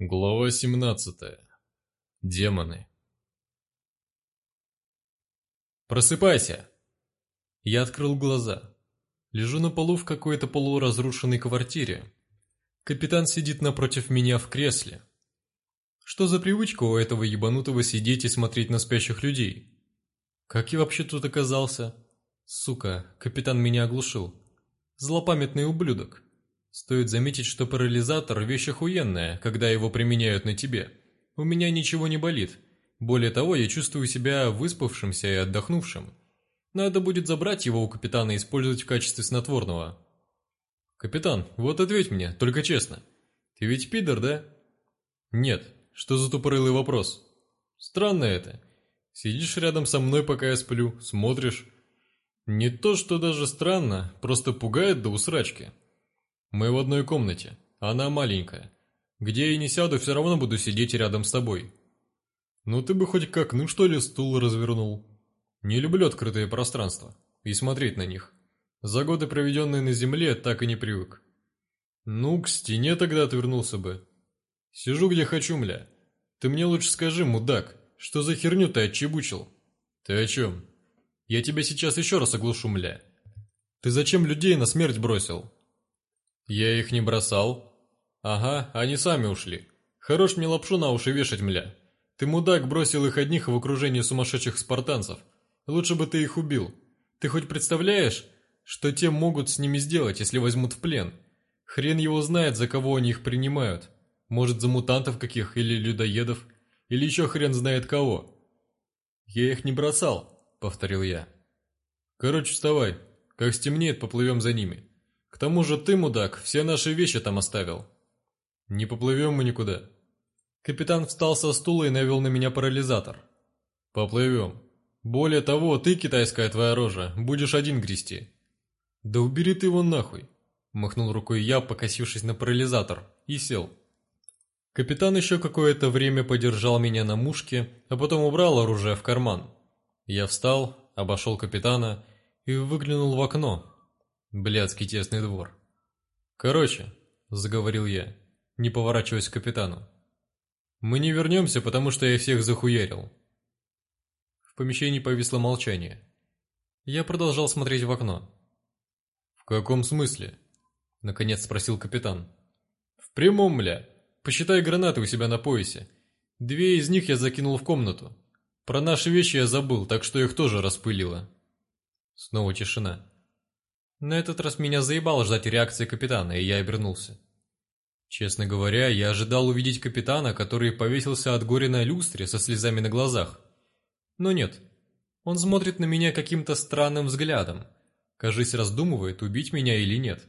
Глава 17. Демоны. Просыпайся. Я открыл глаза. Лежу на полу в какой-то полуразрушенной квартире. Капитан сидит напротив меня в кресле. Что за привычка у этого ебанутого сидеть и смотреть на спящих людей? Как я вообще тут оказался? Сука, капитан меня оглушил. Злопамятный ублюдок. Стоит заметить, что парализатор – вещь охуенная, когда его применяют на тебе. У меня ничего не болит. Более того, я чувствую себя выспавшимся и отдохнувшим. Надо будет забрать его у капитана и использовать в качестве снотворного. «Капитан, вот ответь мне, только честно. Ты ведь пидор, да?» «Нет. Что за тупорылый вопрос?» «Странно это. Сидишь рядом со мной, пока я сплю, смотришь. Не то, что даже странно, просто пугает до усрачки». Мы в одной комнате. Она маленькая. Где я не сяду, все равно буду сидеть рядом с тобой. Ну ты бы хоть как, ну что ли, стул развернул. Не люблю открытые пространства. И смотреть на них. За годы, проведенные на земле, так и не привык. Ну, к стене тогда отвернулся бы. Сижу где хочу, мля. Ты мне лучше скажи, мудак, что за херню ты отчебучил? Ты о чем? Я тебя сейчас еще раз оглушу, мля. Ты зачем людей на смерть бросил? «Я их не бросал». «Ага, они сами ушли. Хорош мне лапшу на уши вешать, мля. Ты, мудак, бросил их одних в окружении сумасшедших спартанцев. Лучше бы ты их убил. Ты хоть представляешь, что те могут с ними сделать, если возьмут в плен? Хрен его знает, за кого они их принимают. Может, за мутантов каких или людоедов, или еще хрен знает кого». «Я их не бросал», — повторил я. «Короче, вставай. Как стемнеет, поплывем за ними». Тому же ты, мудак, все наши вещи там оставил. Не поплывем мы никуда. Капитан встал со стула и навел на меня парализатор. Поплывем. Более того, ты, китайская твоя рожа, будешь один грести. Да убери ты его нахуй. Махнул рукой я, покосившись на парализатор, и сел. Капитан еще какое-то время подержал меня на мушке, а потом убрал оружие в карман. Я встал, обошел капитана и выглянул в окно, Блядский тесный двор. Короче, заговорил я, не поворачиваясь к капитану. Мы не вернемся, потому что я всех захуярил. В помещении повисло молчание. Я продолжал смотреть в окно. «В каком смысле?» — наконец спросил капитан. «В прямом, мля. Посчитай гранаты у себя на поясе. Две из них я закинул в комнату. Про наши вещи я забыл, так что их тоже распылило». Снова тишина. На этот раз меня заебало ждать реакции капитана, и я обернулся. Честно говоря, я ожидал увидеть капитана, который повесился от горя на люстре со слезами на глазах. Но нет. Он смотрит на меня каким-то странным взглядом. Кажись, раздумывает, убить меня или нет.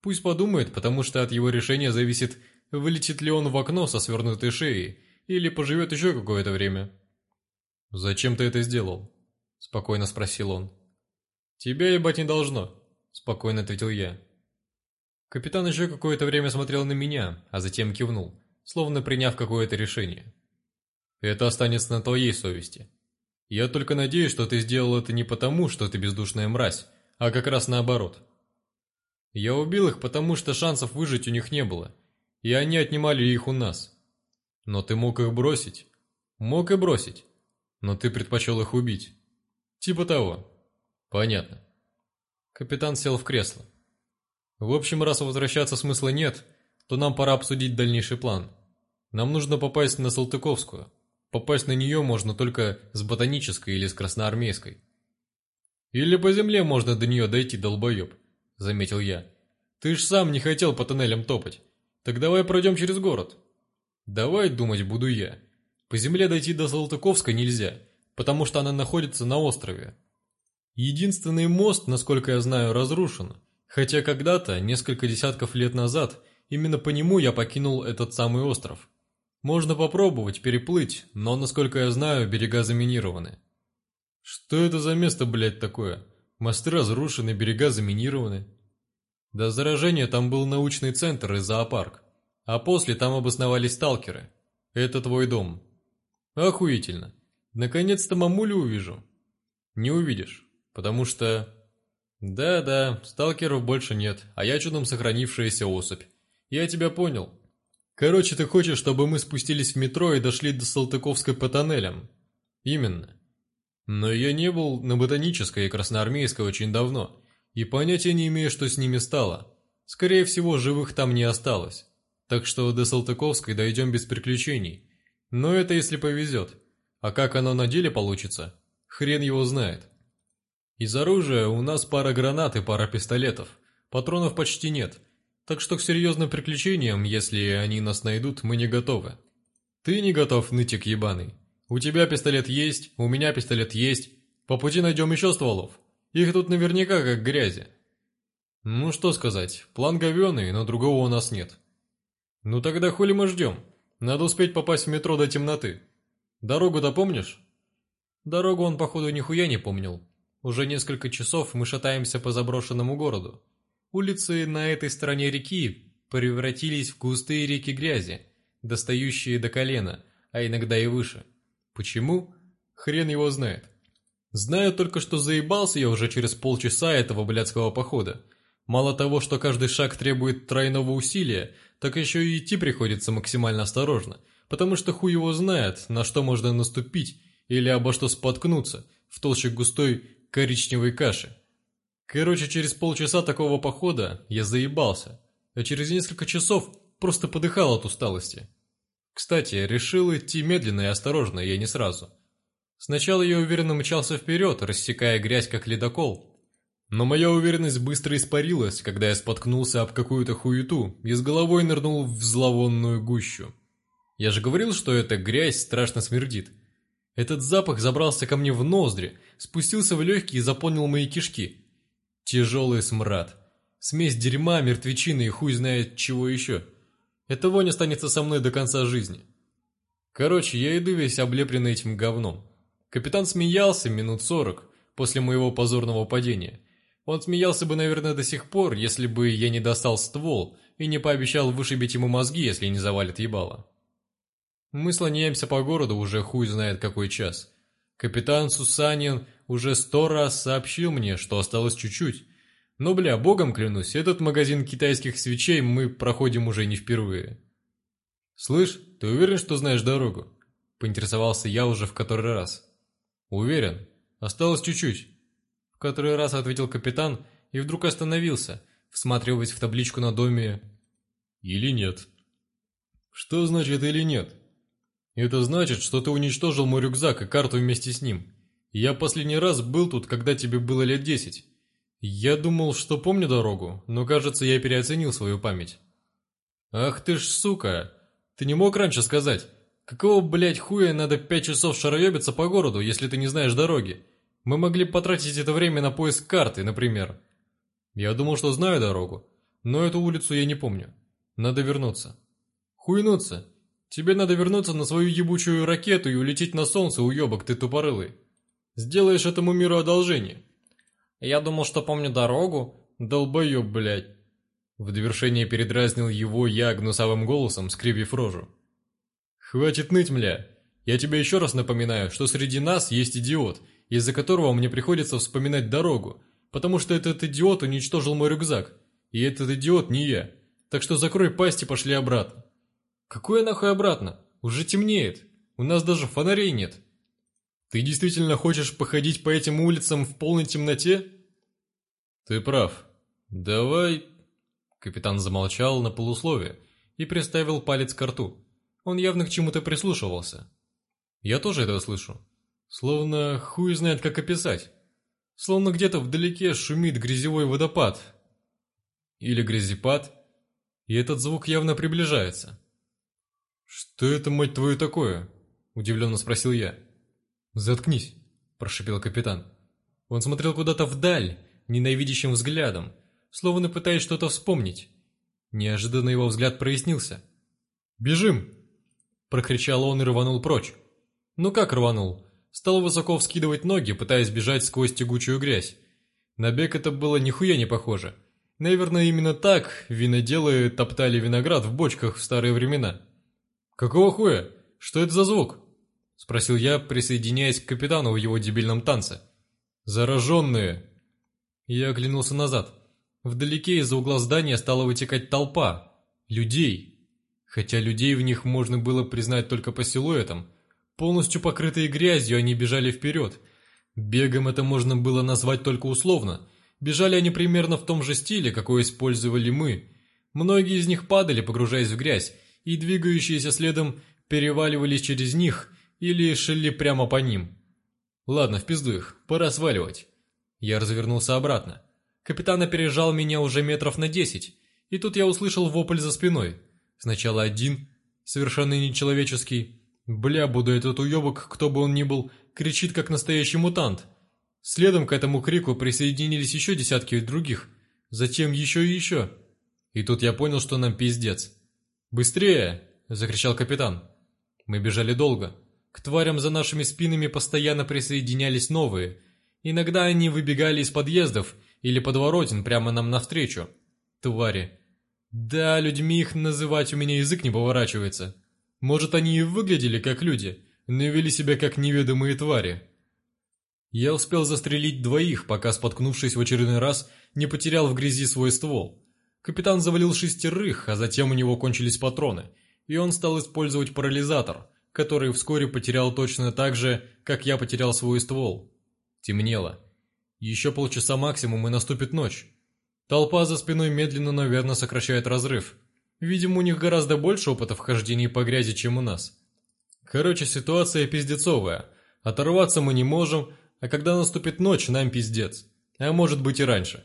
Пусть подумает, потому что от его решения зависит, вылетит ли он в окно со свернутой шеей или поживет еще какое-то время. «Зачем ты это сделал?» – спокойно спросил он. «Тебя ебать не должно», спокойно ответил я. Капитан еще какое-то время смотрел на меня, а затем кивнул, словно приняв какое-то решение. Это останется на твоей совести. Я только надеюсь, что ты сделал это не потому, что ты бездушная мразь, а как раз наоборот. Я убил их, потому что шансов выжить у них не было, и они отнимали их у нас. Но ты мог их бросить. Мог и бросить. Но ты предпочел их убить. Типа того. Понятно. Капитан сел в кресло. В общем, раз возвращаться смысла нет, то нам пора обсудить дальнейший план. Нам нужно попасть на Салтыковскую. Попасть на нее можно только с ботанической или с красноармейской. Или по земле можно до нее дойти, долбоеб, заметил я. Ты ж сам не хотел по тоннелям топать. Так давай пройдем через город. Давай думать буду я. По земле дойти до Салтыковской нельзя, потому что она находится на острове, Единственный мост, насколько я знаю, разрушен, хотя когда-то, несколько десятков лет назад, именно по нему я покинул этот самый остров. Можно попробовать переплыть, но, насколько я знаю, берега заминированы. Что это за место, блядь, такое? Мосты разрушены, берега заминированы. До заражения там был научный центр и зоопарк, а после там обосновались сталкеры. Это твой дом. Охуительно. Наконец-то мамулю увижу. Не увидишь. Потому что... Да-да, сталкеров больше нет, а я чудом сохранившаяся особь. Я тебя понял. Короче, ты хочешь, чтобы мы спустились в метро и дошли до Салтыковской по тоннелям? Именно. Но я не был на Ботанической и Красноармейской очень давно, и понятия не имею, что с ними стало. Скорее всего, живых там не осталось. Так что до Салтыковской дойдем без приключений. Но это если повезет. А как оно на деле получится, хрен его знает. Из оружия у нас пара гранат и пара пистолетов. Патронов почти нет. Так что к серьезным приключениям, если они нас найдут, мы не готовы. Ты не готов, нытик ебаный. У тебя пистолет есть, у меня пистолет есть. По пути найдем еще стволов. Их тут наверняка как грязи. Ну что сказать, план говеный, но другого у нас нет. Ну тогда хули мы ждем? Надо успеть попасть в метро до темноты. Дорогу-то помнишь? Дорогу он, походу, нихуя не помнил. Уже несколько часов мы шатаемся по заброшенному городу. Улицы на этой стороне реки превратились в густые реки грязи, достающие до колена, а иногда и выше. Почему? Хрен его знает. Знаю только, что заебался я уже через полчаса этого блядского похода. Мало того, что каждый шаг требует тройного усилия, так еще и идти приходится максимально осторожно, потому что хуй его знает, на что можно наступить или обо что споткнуться в толще густой коричневой каши. Короче, через полчаса такого похода я заебался, а через несколько часов просто подыхал от усталости. Кстати, решил идти медленно и осторожно, я не сразу. Сначала я уверенно мчался вперед, рассекая грязь как ледокол, но моя уверенность быстро испарилась, когда я споткнулся об какую-то хуету и с головой нырнул в зловонную гущу. Я же говорил, что эта грязь страшно смердит. Этот запах забрался ко мне в ноздри, спустился в легкие и заполнил мои кишки. Тяжелый смрад. Смесь дерьма, мертвечины и хуй знает чего еще. Эта вонь останется со мной до конца жизни. Короче, я иду весь облепленный этим говном. Капитан смеялся минут сорок после моего позорного падения. Он смеялся бы, наверное, до сих пор, если бы я не достал ствол и не пообещал вышибить ему мозги, если не завалит ебало. Мы слоняемся по городу уже хуй знает какой час. Капитан Сусанин уже сто раз сообщил мне, что осталось чуть-чуть. Но, бля, богом клянусь, этот магазин китайских свечей мы проходим уже не впервые. «Слышь, ты уверен, что знаешь дорогу?» Поинтересовался я уже в который раз. «Уверен. Осталось чуть-чуть». В который раз ответил капитан и вдруг остановился, всматриваясь в табличку на доме «Или нет». «Что значит «или нет»?» «Это значит, что ты уничтожил мой рюкзак и карту вместе с ним. Я последний раз был тут, когда тебе было лет десять. Я думал, что помню дорогу, но, кажется, я переоценил свою память. Ах ты ж сука! Ты не мог раньше сказать? Какого, блядь, хуя надо пять часов шароебиться по городу, если ты не знаешь дороги? Мы могли потратить это время на поиск карты, например. Я думал, что знаю дорогу, но эту улицу я не помню. Надо вернуться. Хуйнуться. Тебе надо вернуться на свою ебучую ракету и улететь на солнце, уебок ты тупорылый. Сделаешь этому миру одолжение. Я думал, что помню дорогу. Долбоеб, блядь. В довершение передразнил его я гнусавым голосом, скривив рожу. «Хватит ныть, мля. Я тебе еще раз напоминаю, что среди нас есть идиот, из-за которого мне приходится вспоминать дорогу, потому что этот идиот уничтожил мой рюкзак, и этот идиот не я. Так что закрой пасть и пошли обратно». «Какое нахуй обратно? Уже темнеет. У нас даже фонарей нет». Ты действительно хочешь походить по этим улицам в полной темноте? Ты прав. Давай... Капитан замолчал на полусловие и приставил палец к рту. Он явно к чему-то прислушивался. Я тоже это слышу. Словно хуй знает, как описать. Словно где-то вдалеке шумит грязевой водопад. Или грязепад. И этот звук явно приближается. «Что это, мать твою, такое?» – удивленно спросил я. «Заткнись», – прошипел капитан. Он смотрел куда-то вдаль, ненавидящим взглядом, словно пытаясь что-то вспомнить. Неожиданно его взгляд прояснился. «Бежим!» – прокричал он и рванул прочь. Ну как рванул? Стал высоко вскидывать ноги, пытаясь бежать сквозь тягучую грязь. На бег это было нихуя не похоже. Наверное, именно так виноделы топтали виноград в бочках в старые времена. «Какого хуя? Что это за звук?» — спросил я, присоединяясь к капитану в его дебильном танце. «Зараженные!» Я оглянулся назад. Вдалеке из-за угла здания стала вытекать толпа. Людей. Хотя людей в них можно было признать только по силуэтам. Полностью покрытые грязью, они бежали вперед. Бегом это можно было назвать только условно. Бежали они примерно в том же стиле, какой использовали мы. Многие из них падали, погружаясь в грязь, и двигающиеся следом переваливались через них или шли прямо по ним. Ладно, в пизду их, пора сваливать. Я развернулся обратно. Капитан опережал меня уже метров на десять, и тут я услышал вопль за спиной. Сначала один, совершенно нечеловеческий. Бля, буду этот уебок, кто бы он ни был, кричит как настоящий мутант. Следом к этому крику присоединились еще десятки других, затем еще и еще. И тут я понял, что нам пиздец. «Быстрее!» – закричал капитан. Мы бежали долго. К тварям за нашими спинами постоянно присоединялись новые. Иногда они выбегали из подъездов или подворотен прямо нам навстречу. Твари. Да, людьми их называть у меня язык не поворачивается. Может, они и выглядели как люди, но вели себя как неведомые твари. Я успел застрелить двоих, пока, споткнувшись в очередной раз, не потерял в грязи свой ствол. Капитан завалил шестерых, а затем у него кончились патроны, и он стал использовать парализатор, который вскоре потерял точно так же, как я потерял свой ствол. Темнело. Еще полчаса максимум и наступит ночь. Толпа за спиной медленно, но верно сокращает разрыв. Видимо, у них гораздо больше опыта в хождении по грязи, чем у нас. Короче, ситуация пиздецовая. Оторваться мы не можем, а когда наступит ночь, нам пиздец. А может быть и раньше.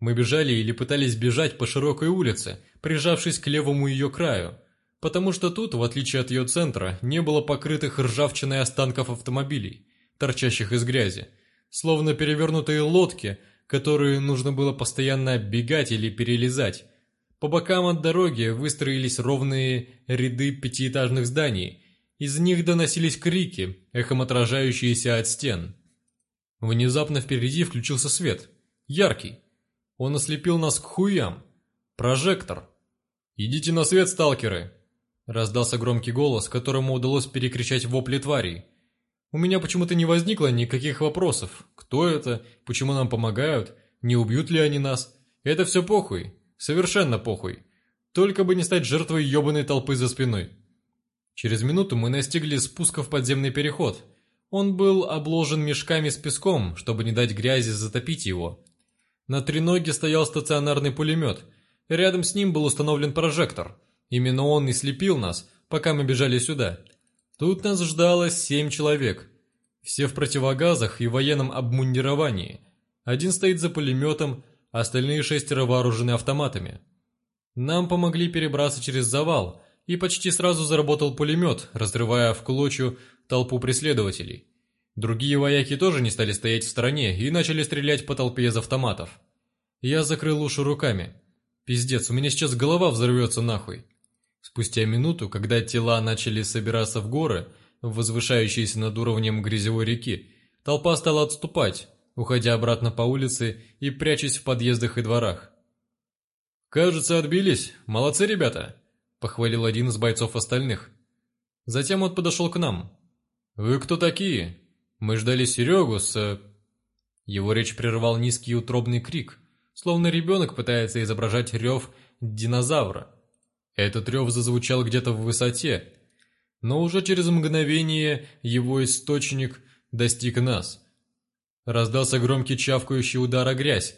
Мы бежали или пытались бежать по широкой улице, прижавшись к левому ее краю, потому что тут, в отличие от ее центра, не было покрытых ржавчиной останков автомобилей, торчащих из грязи, словно перевернутые лодки, которые нужно было постоянно оббегать или перелезать. По бокам от дороги выстроились ровные ряды пятиэтажных зданий, из них доносились крики, эхом отражающиеся от стен. Внезапно впереди включился свет, яркий, он ослепил нас к хуям. Прожектор. «Идите на свет, сталкеры!» Раздался громкий голос, которому удалось перекричать вопли тварей. У меня почему-то не возникло никаких вопросов. Кто это? Почему нам помогают? Не убьют ли они нас? Это все похуй. Совершенно похуй. Только бы не стать жертвой ебаной толпы за спиной. Через минуту мы настигли спуска в подземный переход. Он был обложен мешками с песком, чтобы не дать грязи затопить его. На треноге стоял стационарный пулемет. Рядом с ним был установлен прожектор. Именно он и слепил нас, пока мы бежали сюда. Тут нас ждало семь человек. Все в противогазах и военном обмундировании. Один стоит за пулеметом, остальные шестеро вооружены автоматами. Нам помогли перебраться через завал, и почти сразу заработал пулемет, разрывая в клочью толпу преследователей. Другие вояки тоже не стали стоять в стороне и начали стрелять по толпе из автоматов. Я закрыл уши руками. Пиздец, у меня сейчас голова взорвется нахуй. Спустя минуту, когда тела начали собираться в горы, возвышающиеся над уровнем грязевой реки, толпа стала отступать, уходя обратно по улице и прячась в подъездах и дворах. «Кажется, отбились. Молодцы, ребята!» – похвалил один из бойцов остальных. Затем он подошел к нам. «Вы кто такие?» Мы ждали Серегу с...» э, Его речь прервал низкий утробный крик, словно ребенок пытается изображать рев динозавра. Этот рев зазвучал где-то в высоте, но уже через мгновение его источник достиг нас. Раздался громкий чавкающий удар о грязь.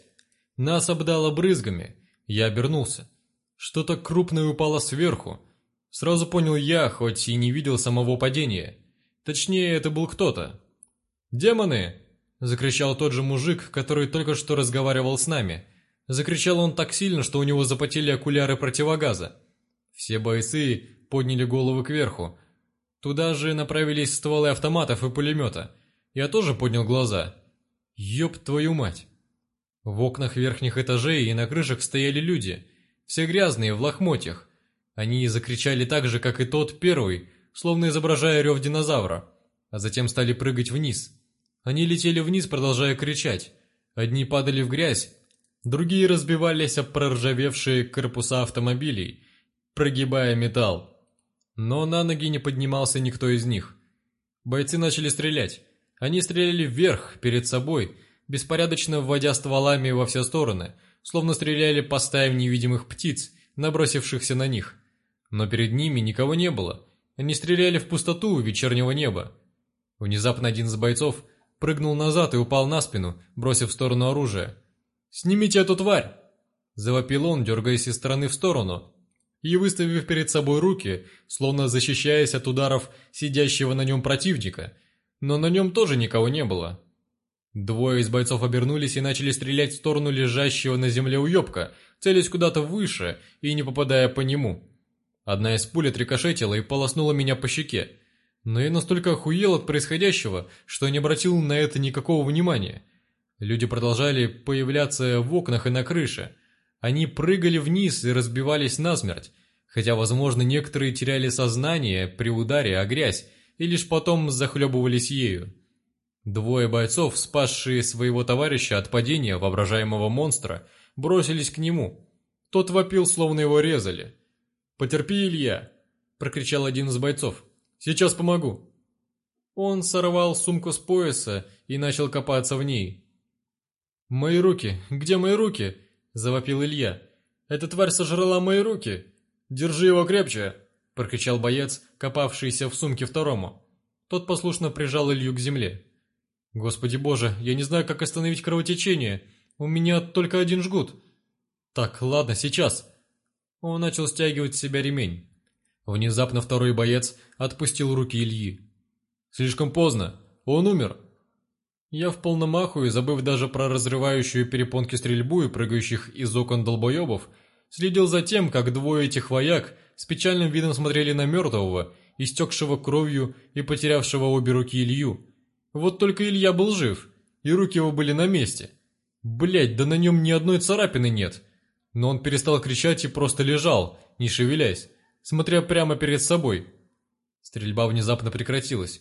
Нас обдало брызгами. Я обернулся. Что-то крупное упало сверху. Сразу понял я, хоть и не видел самого падения. Точнее, это был кто-то. «Демоны!» – закричал тот же мужик, который только что разговаривал с нами. Закричал он так сильно, что у него запотели окуляры противогаза. Все бойцы подняли головы кверху. Туда же направились стволы автоматов и пулемета. Я тоже поднял глаза. «Ёб твою мать!» В окнах верхних этажей и на крышах стояли люди, все грязные, в лохмотьях. Они закричали так же, как и тот первый, словно изображая рев динозавра, а затем стали прыгать вниз. Они летели вниз, продолжая кричать. Одни падали в грязь, другие разбивались об проржавевшие корпуса автомобилей, прогибая металл. Но на ноги не поднимался никто из них. Бойцы начали стрелять. Они стреляли вверх, перед собой, беспорядочно вводя стволами во все стороны, словно стреляли по стаям невидимых птиц, набросившихся на них. Но перед ними никого не было. Они стреляли в пустоту вечернего неба. Внезапно один из бойцов прыгнул назад и упал на спину, бросив в сторону оружие. «Снимите эту тварь!» Завопил он, дергаясь из стороны в сторону, и выставив перед собой руки, словно защищаясь от ударов сидящего на нем противника, но на нем тоже никого не было. Двое из бойцов обернулись и начали стрелять в сторону лежащего на земле уебка, целясь куда-то выше и не попадая по нему. Одна из пуль отрикошетила и полоснула меня по щеке, но я настолько охуел от происходящего, что не обратил на это никакого внимания. Люди продолжали появляться в окнах и на крыше – они прыгали вниз и разбивались насмерть, хотя, возможно, некоторые теряли сознание при ударе о грязь и лишь потом захлебывались ею. Двое бойцов, спасшие своего товарища от падения воображаемого монстра, бросились к нему. Тот вопил, словно его резали. «Потерпи, Илья!» – прокричал один из бойцов. «Сейчас помогу!» Он сорвал сумку с пояса и начал копаться в ней. «Мои руки! Где мои руки?» – завопил Илья. «Эта тварь сожрала мои руки! Держи его крепче!» – прокричал боец, копавшийся в сумке второму. Тот послушно прижал Илью к земле. «Господи боже, я не знаю, как остановить кровотечение. У меня только один жгут». «Так, ладно, сейчас». Он начал стягивать с себя ремень. Внезапно второй боец отпустил руки Ильи. «Слишком поздно. Он умер. Я в полном ахуе, забыв даже про разрывающую перепонки стрельбу и прыгающих из окон долбоебов, следил за тем, как двое этих вояк с печальным видом смотрели на мертвого, истекшего кровью и потерявшего обе руки Илью. Вот только Илья был жив, и руки его были на месте. Блять, да на нем ни одной царапины нет. Но он перестал кричать и просто лежал, не шевелясь, смотря прямо перед собой. Стрельба внезапно прекратилась.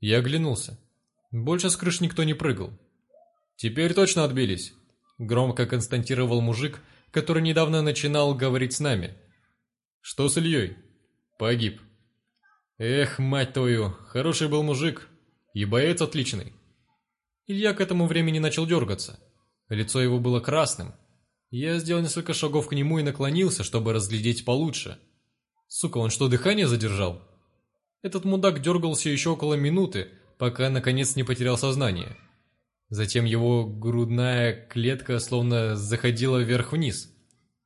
Я оглянулся. Больше с крыш никто не прыгал. «Теперь точно отбились», — громко констатировал мужик, который недавно начинал говорить с нами. «Что с Ильей?» «Погиб». «Эх, мать твою, хороший был мужик. И боец отличный». Илья к этому времени начал дергаться. Лицо его было красным. Я сделал несколько шагов к нему и наклонился, чтобы разглядеть получше. Сука, он что, дыхание задержал? Этот мудак дергался еще около минуты, пока наконец не потерял сознание. Затем его грудная клетка словно заходила вверх-вниз.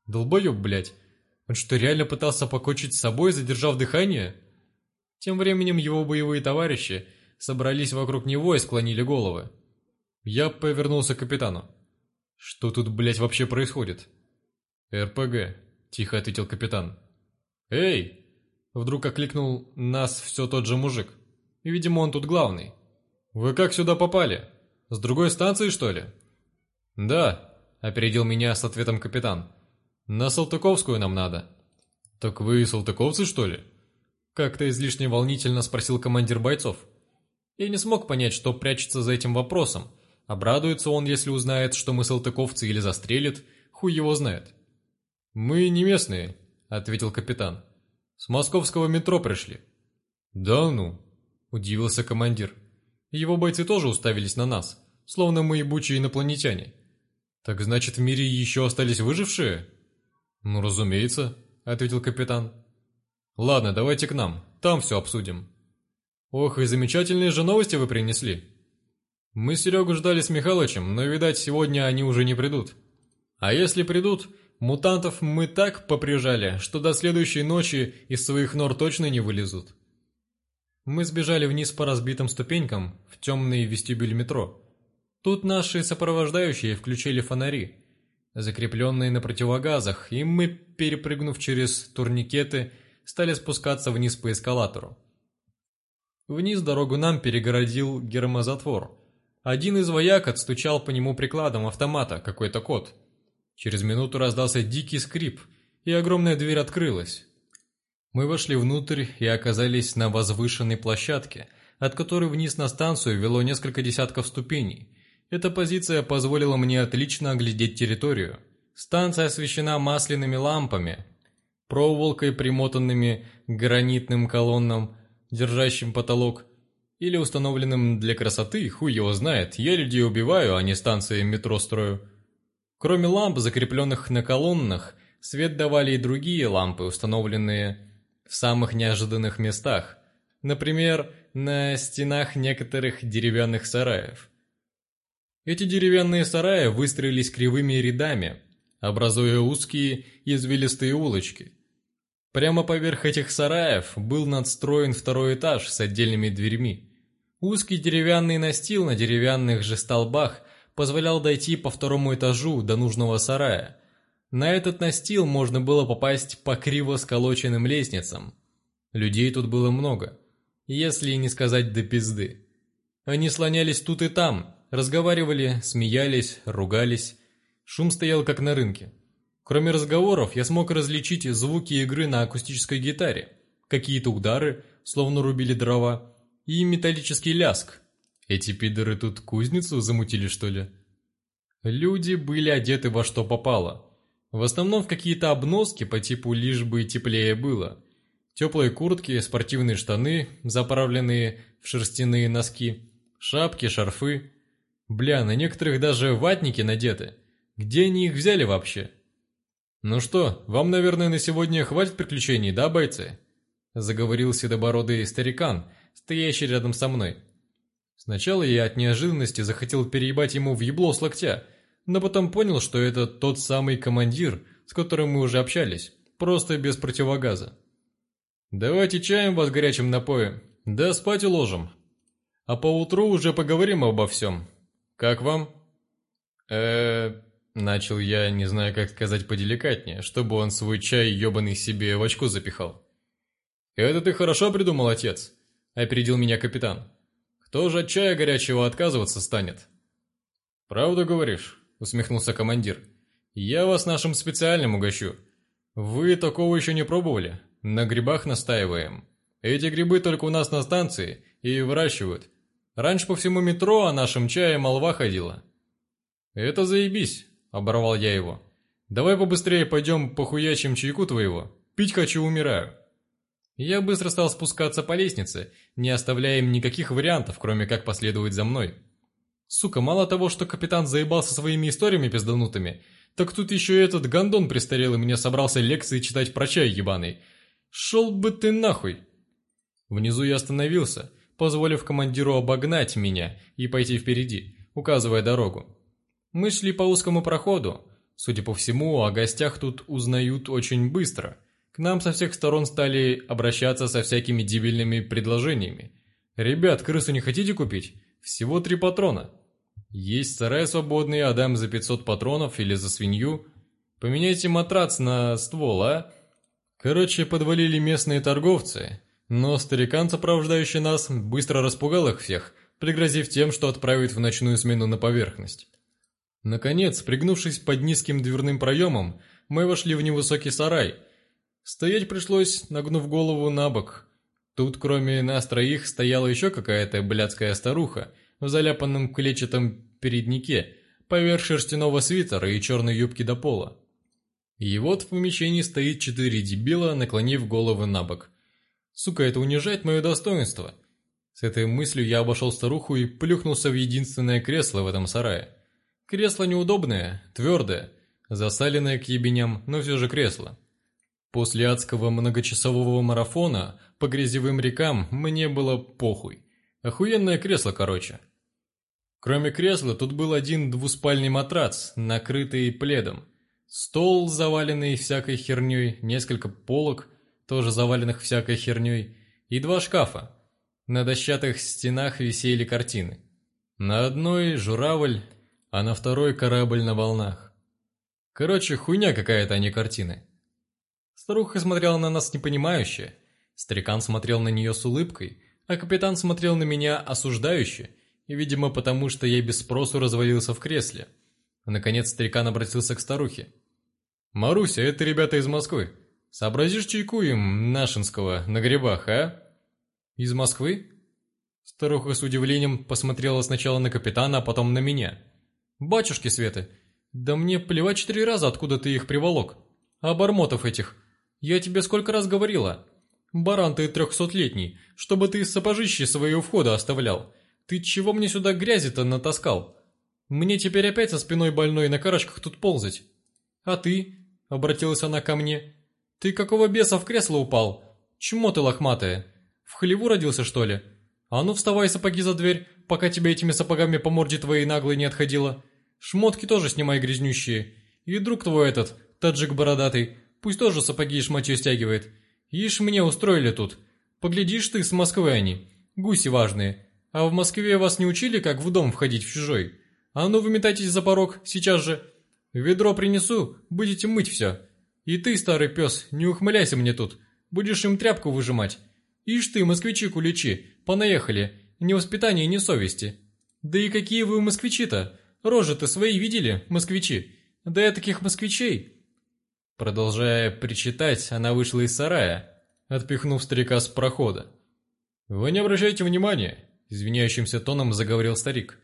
Долбоеб, блядь. Он что, реально пытался покончить с собой, задержав дыхание? Тем временем его боевые товарищи собрались вокруг него и склонили головы. Я повернулся к капитану. «Что тут, блядь, вообще происходит?» «РПГ», — тихо ответил капитан. «Эй!» — вдруг окликнул нас все тот же мужик. И, видимо, он тут главный. Вы как сюда попали? С другой станции, что ли? Да, опередил меня с ответом капитан. На Салтыковскую нам надо. Так вы салтыковцы, что ли? Как-то излишне волнительно спросил командир бойцов. Я не смог понять, что прячется за этим вопросом. Обрадуется он, если узнает, что мы салтыковцы или застрелит, хуй его знает. «Мы не местные», — ответил капитан. «С московского метро пришли». «Да ну», – удивился командир. Его бойцы тоже уставились на нас, словно мы ебучие инопланетяне. «Так значит, в мире еще остались выжившие?» «Ну, разумеется», – ответил капитан. «Ладно, давайте к нам, там все обсудим». «Ох, и замечательные же новости вы принесли!» «Мы Серегу ждали с Михалычем, но, видать, сегодня они уже не придут. А если придут, мутантов мы так поприжали, что до следующей ночи из своих нор точно не вылезут». Мы сбежали вниз по разбитым ступенькам в темный вестибюль метро. Тут наши сопровождающие включили фонари, закрепленные на противогазах, и мы, перепрыгнув через турникеты, стали спускаться вниз по эскалатору. Вниз дорогу нам перегородил гермозатвор. Один из вояк отстучал по нему прикладом автомата какой-то код. Через минуту раздался дикий скрип, и огромная дверь открылась. Мы вошли внутрь и оказались на возвышенной площадке, от которой вниз на станцию вело несколько десятков ступеней. Эта позиция позволила мне отлично оглядеть территорию. Станция освещена масляными лампами, проволокой, примотанными к гранитным колоннам, держащим потолок, или установленным для красоты, хуй его знает, я людей убиваю, а не станции метро строю. Кроме ламп, закрепленных на колоннах, свет давали и другие лампы, установленные в самых неожиданных местах, например, на стенах некоторых деревянных сараев. Эти деревянные сараи выстроились кривыми рядами, образуя узкие извилистые улочки. Прямо поверх этих сараев был надстроен второй этаж с отдельными дверьми. Узкий деревянный настил на деревянных же столбах позволял дойти по второму этажу до нужного сарая. На этот настил можно было попасть по криво сколоченным лестницам. Людей тут было много, если не сказать до пизды. Они слонялись тут и там, разговаривали, смеялись, ругались. Шум стоял как на рынке. Кроме разговоров, я смог различить звуки игры на акустической гитаре, какие-то удары, словно рубили дрова, и металлический ляск, эти пидоры тут кузницу замутили, что ли? Люди были одеты во что попало. В основном в какие-то обноски по типу «лишь бы теплее было». Теплые куртки, спортивные штаны, заправленные в шерстяные носки, шапки, шарфы. Бля, на некоторых даже ватники надеты. Где они их взяли вообще? «Ну что, вам, наверное, на сегодня хватит приключений, да, бойцы?» Заговорил седобородый старикан, стоящий рядом со мной. Сначала я от неожиданности захотел переебать ему в ебло с локтя, но потом понял, что это тот самый командир, с которым мы уже общались, просто без противогаза. «Давайте чаем вас горячим напоем, да спать уложим. А поутру уже поговорим обо всем. Как вам?» э Начал я, не знаю, как сказать поделикатнее, чтобы он свой чай ебаный себе в очко запихал. «Это ты хорошо придумал, отец», — опередил меня капитан. Кто же от чая горячего отказываться станет? Правду говоришь, усмехнулся командир. Я вас нашим специальным угощу. Вы такого еще не пробовали? На грибах настаиваем. Эти грибы только у нас на станции и выращивают. Раньше по всему метро о нашем чае молва ходила. Это заебись, оборвал я его. Давай побыстрее пойдем похуячим чайку твоего. Пить хочу, умираю. Я быстро стал спускаться по лестнице, не оставляя им никаких вариантов, кроме как последовать за мной. Сука, мало того, что капитан заебался своими историями пизданутыми, так тут еще и этот гондон престарелый мне собрался лекции читать про чай ебаный. Шел бы ты нахуй! Внизу я остановился, позволив командиру обогнать меня и пойти впереди, указывая дорогу. Мы шли по узкому проходу. Судя по всему, о гостях тут узнают очень быстро – нам со всех сторон стали обращаться со всякими дебильными предложениями. «Ребят, крысу не хотите купить? Всего три патрона. Есть сарай свободный, отдам за 500 патронов или за свинью. Поменяйте матрац на ствол, а?» Короче, подвалили местные торговцы, но старикан, сопровождающий нас, быстро распугал их всех, пригрозив тем, что отправит в ночную смену на поверхность. Наконец, пригнувшись под низким дверным проемом, мы вошли в невысокий сарай – Стоять пришлось, нагнув голову на бок. Тут, кроме нас троих, стояла еще какая-то блядская старуха в заляпанном клетчатом переднике, поверх шерстяного свитера и черной юбки до пола. И вот в помещении стоит четыре дебила, наклонив головы на бок. Сука, это унижает мое достоинство. С этой мыслью я обошел старуху и плюхнулся в единственное кресло в этом сарае. Кресло неудобное, твердое, засаленное к ебеням, но все же кресло. После адского многочасового марафона по грязевым рекам мне было похуй. Охуенное кресло, короче. Кроме кресла, тут был один двуспальный матрац, накрытый пледом. Стол, заваленный всякой херней, несколько полок, тоже заваленных всякой херней, и два шкафа. На дощатых стенах висели картины. На одной журавль, а на второй корабль на волнах. Короче, хуйня какая-то, а не картины. Старуха смотрела на нас непонимающе, старикан смотрел на нее с улыбкой, а капитан смотрел на меня осуждающе, и, видимо, потому что я без спросу развалился в кресле. Наконец старикан обратился к старухе. «Маруся, это ребята из Москвы. Сообразишь чайку им нашинского на грибах, а?» «Из Москвы?» Старуха с удивлением посмотрела сначала на капитана, а потом на меня. «Батюшки Светы, да мне плевать четыре раза, откуда ты их приволок. А бармотов этих я тебе сколько раз говорила? Баран ты трехсотлетний, чтобы ты сапожище свои у входа оставлял. Ты чего мне сюда грязи-то натаскал? Мне теперь опять со спиной больной на карачках тут ползать. А ты? Обратилась она ко мне. Ты какого беса в кресло упал? Чмо ты лохматая? В хлеву родился, что ли? А ну вставай, сапоги за дверь, пока тебе этими сапогами по морде твоей наглой не отходило. Шмотки тоже снимай грязнющие. И друг твой этот, таджик бородатый, пусть тоже сапоги и шматье стягивает. Ишь мне устроили тут. Поглядишь ты, с Москвы они. Гуси важные. А в Москве вас не учили, как в дом входить в чужой? А ну выметайтесь за порог, сейчас же. Ведро принесу, будете мыть все. И ты, старый пес, не ухмыляйся мне тут. Будешь им тряпку выжимать. Ишь ты, москвичи-куличи, понаехали. Ни воспитания, ни совести. Да и какие вы москвичи-то? Рожи-то свои видели, москвичи? Да я таких москвичей. Продолжая причитать, она вышла из сарая, отпихнув старика с прохода. «Вы не обращайте внимания», — извиняющимся тоном заговорил старик.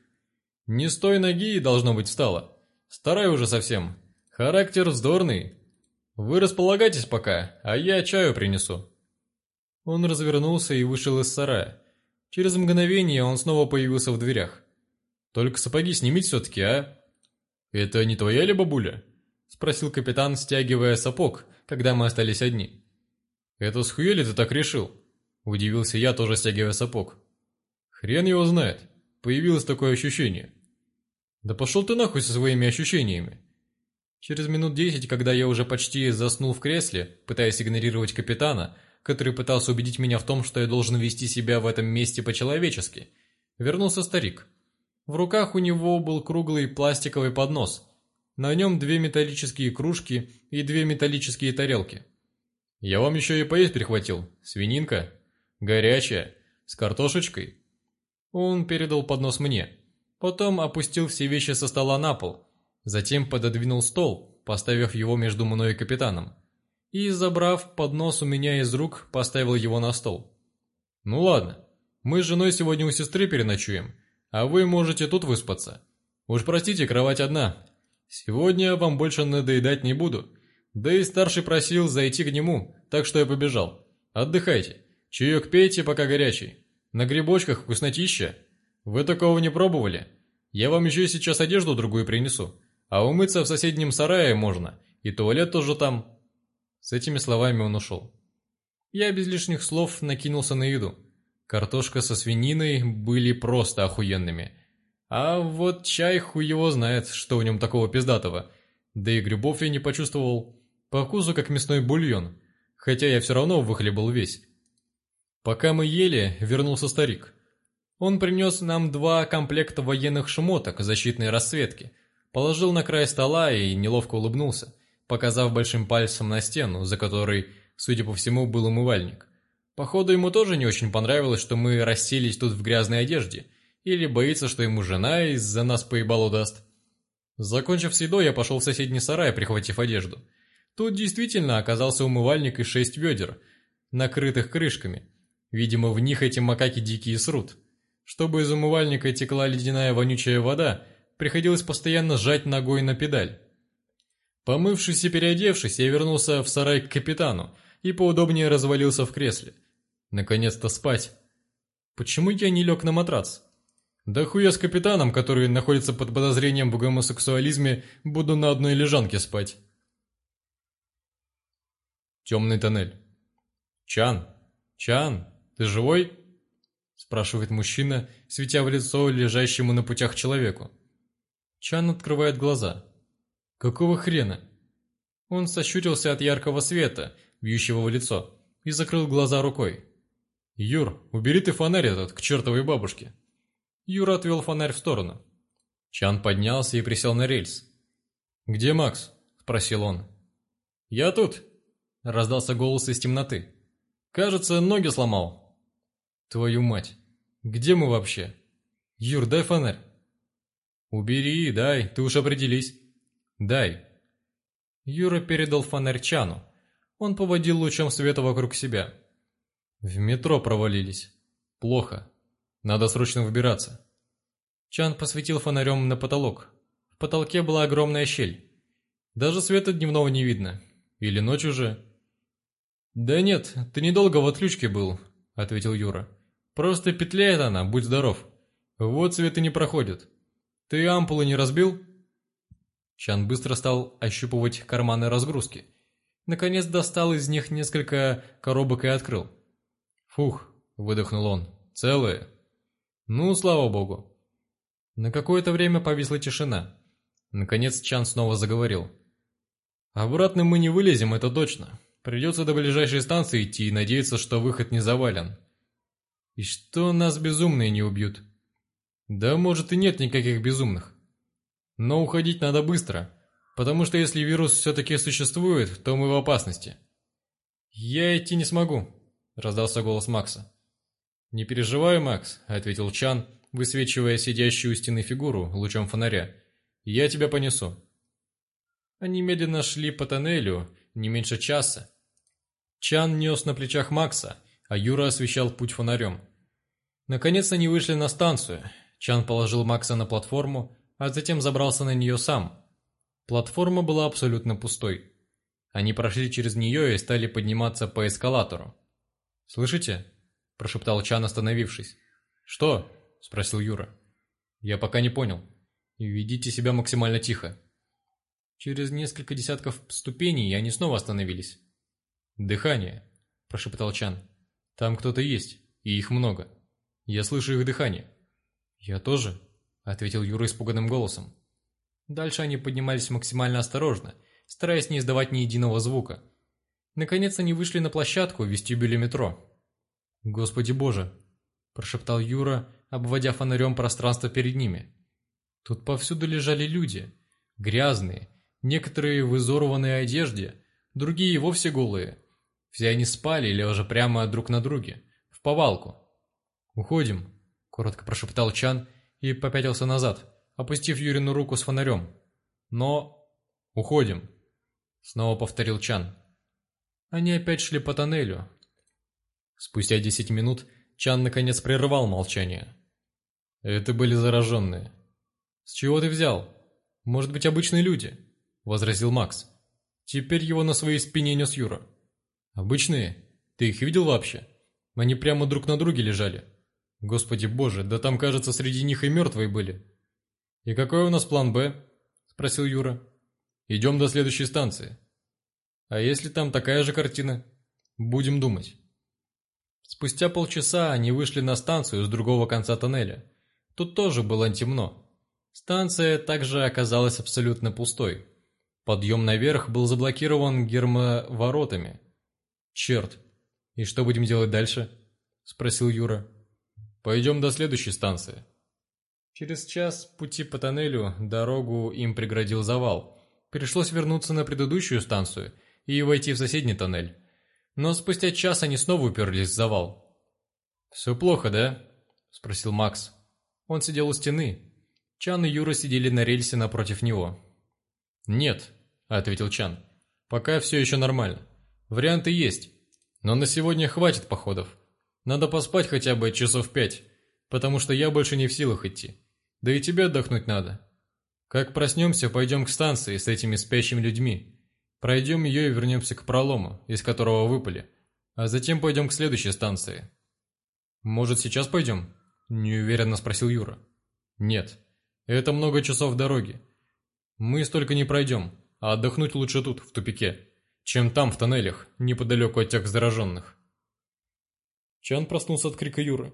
«Не с той ноги должно быть встала. Старая уже совсем. Характер вздорный. Вы располагайтесь пока, а я чаю принесу». Он развернулся и вышел из сарая. Через мгновение он снова появился в дверях. «Только сапоги снимите все-таки, а?» «Это не твоя ли бабуля?» — спросил капитан, стягивая сапог, когда мы остались одни. «Это с хуя ты так решил?» — удивился я, тоже стягивая сапог. «Хрен его знает. Появилось такое ощущение». «Да пошел ты нахуй со своими ощущениями!» Через минут десять, когда я уже почти заснул в кресле, пытаясь игнорировать капитана, который пытался убедить меня в том, что я должен вести себя в этом месте по-человечески, вернулся старик. В руках у него был круглый пластиковый поднос. На нем две металлические кружки и две металлические тарелки. «Я вам еще и поесть прихватил. Свининка. Горячая. С картошечкой». Он передал поднос мне. Потом опустил все вещи со стола на пол. Затем пододвинул стол, поставив его между мной и капитаном и, забрав поднос у меня из рук, поставил его на стол. «Ну ладно, мы с женой сегодня у сестры переночуем, а вы можете тут выспаться. Уж простите, кровать одна. Сегодня вам больше надоедать не буду. Да и старший просил зайти к нему, так что я побежал. Отдыхайте. Чаек пейте, пока горячий. На грибочках вкуснотища. Вы такого не пробовали? Я вам еще сейчас одежду другую принесу. А умыться в соседнем сарае можно, и туалет тоже там». С этими словами он ушел. Я без лишних слов накинулся на еду. Картошка со свининой были просто охуенными. А вот чай хуй его знает, что в нем такого пиздатого. Да и грибов я не почувствовал. По вкусу как мясной бульон, хотя я все равно выхлебал весь. Пока мы ели, вернулся старик. Он принес нам два комплекта военных шмоток защитной расцветки, положил на край стола и неловко улыбнулся показав большим пальцем на стену, за которой, судя по всему, был умывальник. Походу, ему тоже не очень понравилось, что мы расселись тут в грязной одежде, или боится, что ему жена из-за нас поебалу даст. Закончив с едой, я пошел в соседний сарай, прихватив одежду. Тут действительно оказался умывальник и шесть ведер, накрытых крышками. Видимо, в них эти макаки дикие срут. Чтобы из умывальника текла ледяная вонючая вода, приходилось постоянно сжать ногой на педаль. Помывшись и переодевшись, я вернулся в сарай к капитану и поудобнее развалился в кресле. Наконец-то спать. Почему я не лег на матрац? Да хуя с капитаном, который находится под подозрением в гомосексуализме, буду на одной лежанке спать. Темный тоннель. «Чан! Чан! Ты живой?» спрашивает мужчина, светя в лицо лежащему на путях человеку. Чан открывает глаза. Какого хрена? Он сощурился от яркого света, бьющего в лицо, и закрыл глаза рукой. «Юр, убери ты фонарь этот к чертовой бабушке!» Юра отвел фонарь в сторону. Чан поднялся и присел на рельс. «Где Макс?» – спросил он. «Я тут!» – раздался голос из темноты. «Кажется, ноги сломал». «Твою мать! Где мы вообще?» «Юр, дай фонарь!» «Убери, дай, ты уж определись!» «Дай». Юра передал фонарь Чану. Он поводил лучом света вокруг себя. В метро провалились. Плохо. Надо срочно выбираться. Чан посветил фонарем на потолок. В потолке была огромная щель. Даже света дневного не видно. Или ночь уже. «Да нет, ты недолго в отключке был», — ответил Юра. «Просто петляет она, будь здоров. Вот свет и не проходит. Ты ампулы не разбил?» Чан быстро стал ощупывать карманы разгрузки. Наконец достал из них несколько коробок и открыл. «Фух», — выдохнул он, — «целые». «Ну, слава богу». На какое-то время повисла тишина. Наконец Чан снова заговорил. «Обратно мы не вылезем, это точно. Придется до ближайшей станции идти и надеяться, что выход не завален. И что нас безумные не убьют. Да может и нет никаких безумных. Но уходить надо быстро, потому что если вирус все-таки существует, то мы в опасности. «Я идти не смогу», — раздался голос Макса. «Не переживай, Макс», — ответил Чан, высвечивая сидящую у стены фигуру лучом фонаря. «Я тебя понесу». Они медленно шли по тоннелю, не меньше часа. Чан нес на плечах Макса, а Юра освещал путь фонарем. Наконец они вышли на станцию. Чан положил Макса на платформу, а затем забрался на нее сам. Платформа была абсолютно пустой. Они прошли через нее и стали подниматься по эскалатору. «Слышите?» – прошептал Чан, остановившись. «Что?» – спросил Юра. «Я пока не понял. Ведите себя максимально тихо». Через несколько десятков ступеней они снова остановились. «Дыхание», – прошептал Чан. «Там кто-то есть, и их много. Я слышу их дыхание». «Я тоже», — ответил Юра испуганным голосом. Дальше они поднимались максимально осторожно, стараясь не издавать ни единого звука. Наконец они вышли на площадку в вестибюле метро. «Господи боже!» – прошептал Юра, обводя фонарем пространство перед ними. Тут повсюду лежали люди, грязные, некоторые в изорванной одежде, другие вовсе голые. Все они спали, лежа прямо друг на друге, в повалку. «Уходим», коротко прошептал Чан и попятился назад, опустив Юрину руку с фонарем. «Но... уходим», — снова повторил Чан. Они опять шли по тоннелю. Спустя десять минут Чан наконец прервал молчание. «Это были зараженные». «С чего ты взял? Может быть, обычные люди?» — возразил Макс. Теперь его на своей спине нес Юра. «Обычные? Ты их видел вообще? Они прямо друг на друге лежали». Господи боже, да там, кажется, среди них и мертвые были. И какой у нас план «Б»? Спросил Юра. Идем до следующей станции. А если там такая же картина? Будем думать. Спустя полчаса они вышли на станцию с другого конца тоннеля. Тут тоже было темно. Станция также оказалась абсолютно пустой. Подъем наверх был заблокирован гермоворотами. «Черт! И что будем делать дальше?» – спросил Юра. Пойдем до следующей станции». Через час пути по тоннелю дорогу им преградил завал. Пришлось вернуться на предыдущую станцию и войти в соседний тоннель. Но спустя час они снова уперлись в завал. «Все плохо, да?» – спросил Макс. Он сидел у стены. Чан и Юра сидели на рельсе напротив него. «Нет», – ответил Чан. «Пока все еще нормально. Варианты есть. Но на сегодня хватит походов. Надо поспать хотя бы часов пять, потому что я больше не в силах идти. Да и тебе отдохнуть надо. Как проснемся, пойдем к станции с этими спящими людьми. Пройдем ее и вернемся к пролому, из которого выпали. А затем пойдем к следующей станции. Может, сейчас пойдем? Неуверенно спросил Юра. Нет. Это много часов дороги. Мы столько не пройдем, а отдохнуть лучше тут, в тупике, чем там, в тоннелях, неподалеку от тех зараженных. Чан проснулся от крика Юры.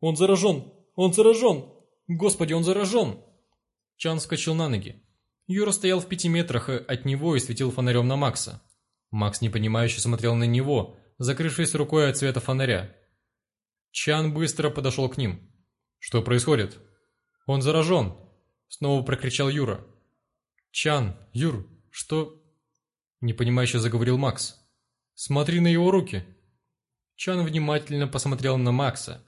«Он заражен! Он заражен! Господи, он заражен!» Чан вскочил на ноги. Юра стоял в пяти метрах от него и светил фонарем на Макса. Макс непонимающе смотрел на него, закрывшись рукой от цвета фонаря. Чан быстро подошел к ним. «Что происходит?» «Он заражен!» Снова прокричал Юра. «Чан, Юр, что...» Непонимающе заговорил Макс. «Смотри на его руки!» Чан внимательно посмотрел на Макса.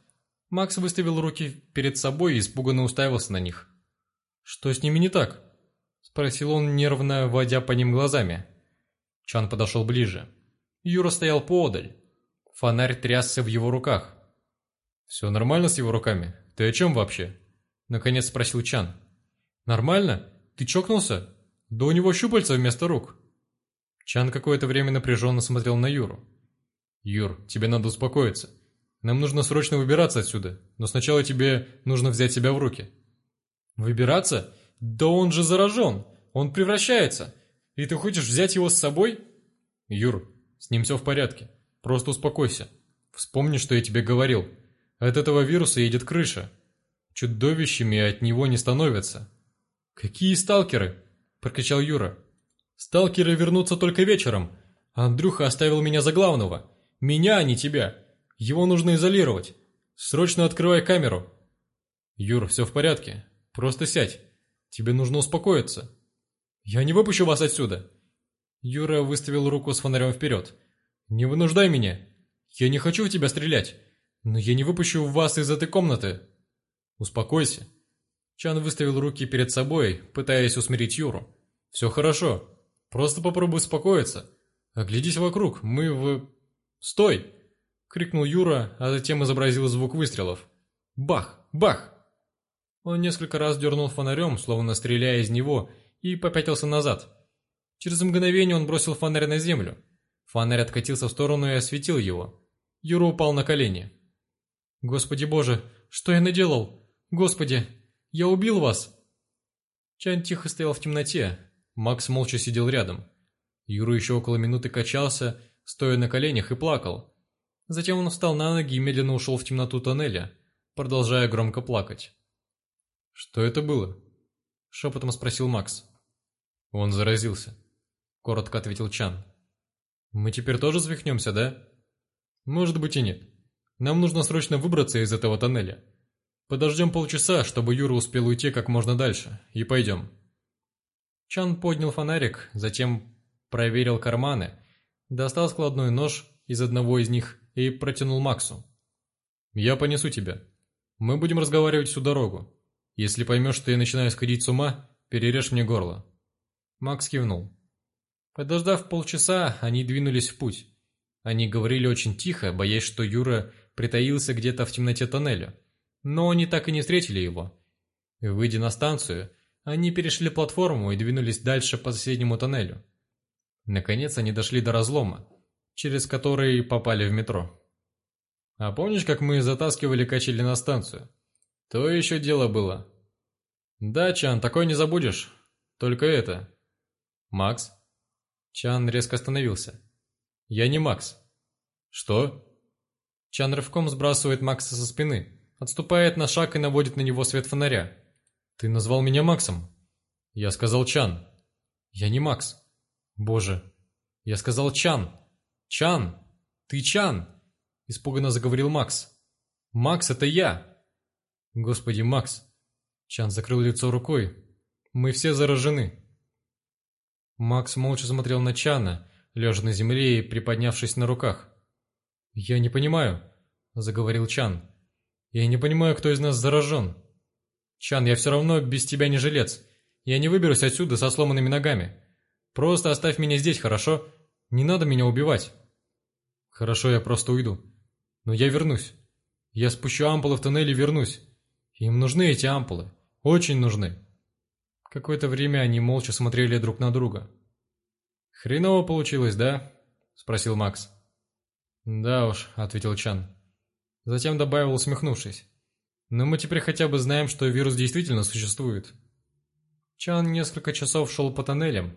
Макс выставил руки перед собой и испуганно уставился на них. «Что с ними не так?» – спросил он, нервно водя по ним глазами. Чан подошел ближе. Юра стоял поодаль. Фонарь трясся в его руках. «Все нормально с его руками? Ты о чем вообще?» Наконец спросил Чан. «Нормально? Ты чокнулся? Да у него щупальца вместо рук». Чан какое-то время напряженно смотрел на Юру. «Юр, тебе надо успокоиться. Нам нужно срочно выбираться отсюда, но сначала тебе нужно взять себя в руки». «Выбираться? Да он же заражен! Он превращается! И ты хочешь взять его с собой?» Юр, с ним все в порядке. Просто успокойся. Вспомни, что я тебе говорил. От этого вируса едет крыша. Чудовищами от него не становятся. Какие сталкеры? Прокричал Юра. Сталкеры вернутся только вечером. Андрюха оставил меня за главного. Меня, а не тебя. Его нужно изолировать. Срочно открывай камеру. Юр, все в порядке. Просто сядь. Тебе нужно успокоиться. Я не выпущу вас отсюда. Юра выставил руку с фонарем вперед. Не вынуждай меня. Я не хочу в тебя стрелять. Но я не выпущу вас из этой комнаты. Успокойся. Чан выставил руки перед собой, пытаясь усмирить Юру. Все хорошо. Просто попробуй успокоиться. Оглядись вокруг. Мы в... Стой! Крикнул Юра, а затем изобразил звук выстрелов. Бах! Бах! Он несколько раз дернул фонарем, словно стреляя из него, и попятился назад. Через мгновение он бросил фонарь на землю. Фонарь откатился в сторону и осветил его. Юра упал на колени. «Господи боже, что я наделал? Господи, я убил вас!» Чан тихо стоял в темноте. Макс молча сидел рядом. Юра еще около минуты качался, стоя на коленях, и плакал. Затем он встал на ноги и медленно ушел в темноту тоннеля, продолжая громко плакать. «Что это было?» — шепотом спросил Макс. «Он заразился», — коротко ответил Чан. «Мы теперь тоже свихнемся, да?» «Может быть и нет. Нам нужно срочно выбраться из этого тоннеля. Подождем полчаса, чтобы Юра успел уйти как можно дальше, и пойдем». Чан поднял фонарик, затем проверил карманы, достал складной нож из одного из них и протянул Максу. «Я понесу тебя. Мы будем разговаривать всю дорогу. Если поймешь, что я начинаю сходить с ума, перережь мне горло». Макс кивнул. Подождав полчаса, они двинулись в путь. Они говорили очень тихо, боясь, что Юра притаился где-то в темноте тоннеля. Но они так и не встретили его. Выйдя на станцию, они перешли платформу и двинулись дальше по соседнему тоннелю. Наконец они дошли до разлома, через который попали в метро. «А помнишь, как мы затаскивали качели на станцию?» То еще дело было. Да, Чан, такое не забудешь. Только это. Макс? Чан резко остановился. Я не Макс. Что? Чан рывком сбрасывает Макса со спины, отступает на шаг и наводит на него свет фонаря. Ты назвал меня Максом? Я сказал Чан. Я не Макс. Боже. Я сказал Чан. Чан. Ты Чан. Испуганно заговорил Макс. Макс, это я. «Господи, Макс!» Чан закрыл лицо рукой. «Мы все заражены!» Макс молча смотрел на Чана, лежа на земле и приподнявшись на руках. «Я не понимаю», — заговорил Чан. «Я не понимаю, кто из нас заражен. Чан, я все равно без тебя не жилец. Я не выберусь отсюда со сломанными ногами. Просто оставь меня здесь, хорошо? Не надо меня убивать». «Хорошо, я просто уйду. Но я вернусь. Я спущу ампулы в тоннель и вернусь. Им нужны эти ампулы. Очень нужны. Какое-то время они молча смотрели друг на друга. «Хреново получилось, да?» – спросил Макс. «Да уж», – ответил Чан. Затем добавил, усмехнувшись. «Но мы теперь хотя бы знаем, что вирус действительно существует». Чан несколько часов шел по тоннелям.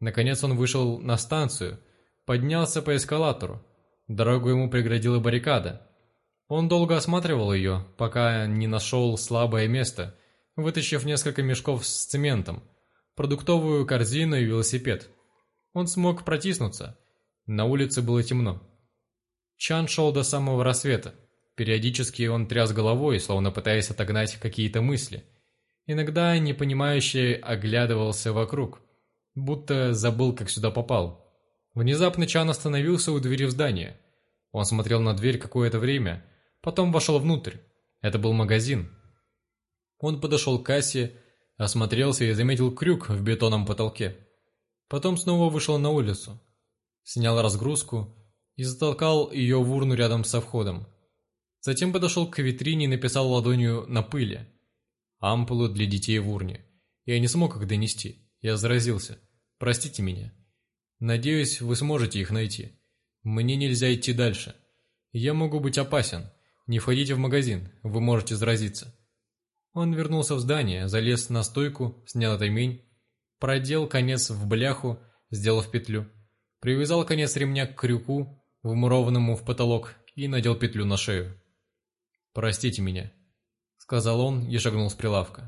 Наконец он вышел на станцию, поднялся по эскалатору. Дорогу ему преградила баррикада. Он долго осматривал ее, пока не нашел слабое место, вытащив несколько мешков с цементом, продуктовую корзину и велосипед. Он смог протиснуться. На улице было темно. Чан шел до самого рассвета. Периодически он тряс головой, словно пытаясь отогнать какие-то мысли. Иногда непонимающе оглядывался вокруг, будто забыл, как сюда попал. Внезапно Чан остановился у двери в здание. Он смотрел на дверь какое-то время – Потом вошел внутрь. Это был магазин. Он подошел к кассе, осмотрелся и заметил крюк в бетонном потолке. Потом снова вышел на улицу. Снял разгрузку и затолкал ее в урну рядом со входом. Затем подошел к витрине и написал ладонью на пыли. Ампулы для детей в урне. Я не смог их донести. Я заразился. Простите меня. Надеюсь, вы сможете их найти. Мне нельзя идти дальше. Я могу быть опасен. Не входите в магазин, вы можете заразиться. Он вернулся в здание, залез на стойку, снял ремень, продел конец в бляху, сделав петлю. привязал конец ремня к крюку, вмурованному в потолок, и надел петлю на шею. «Простите меня», — сказал он и шагнул с прилавка.